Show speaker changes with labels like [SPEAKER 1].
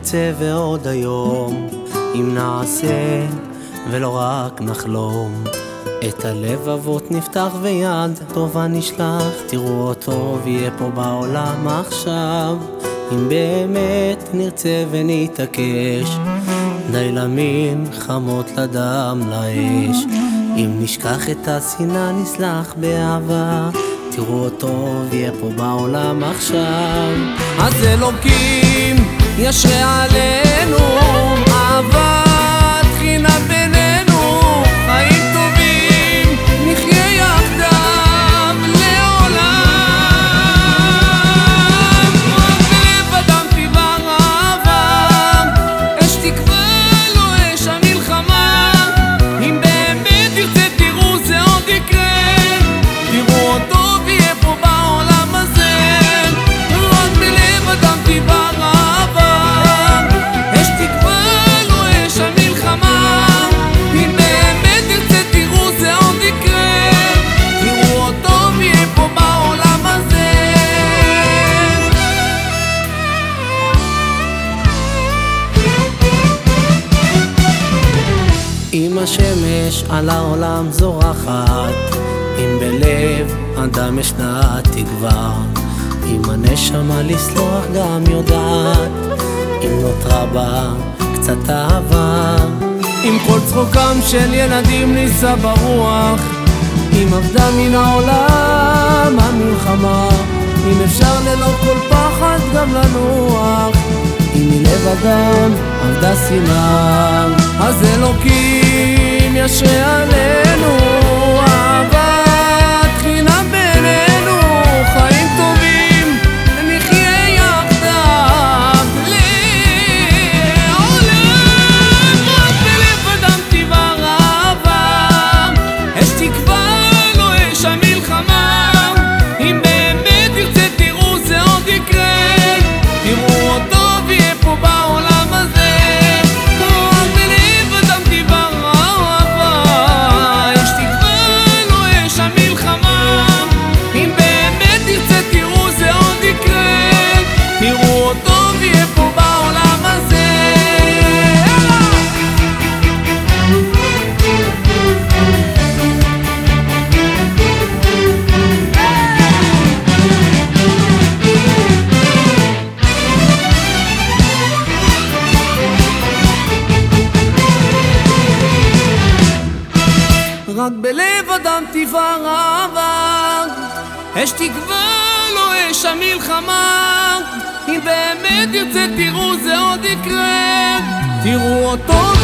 [SPEAKER 1] נרצה ועוד היום, אם נעשה ולא רק נחלום. את הלבבות נפתח ויד טובה נשלח, תראו אותו ויהיה פה בעולם עכשיו. אם באמת נרצה ונתעקש, די למין חמות לדם לאש. אם נשכח את השנאה נסלח באהבה, תראו אותו ויהיה פה בעולם עכשיו. אז אלוקים ישרה עלינו השמש על העולם זורחת, אם בלב אדם ישנה תקווה, אם הנשמה לסלוח גם יודעת, אם נותרה בה קצת אהבה, אם כל צחוקם של ילדים נישא ברוח, אם אבדה מן העולם המלחמה, אם אפשר ללא כל פחד גם לנוח, מלב אדם אבדה שנאה, אז אלוקים ישרה עלינו רק בלב אדם תבער אהבה, אש תקווה לו אש המלחמה. אם באמת תרצה תראו זה עוד יקרה, תראו אותו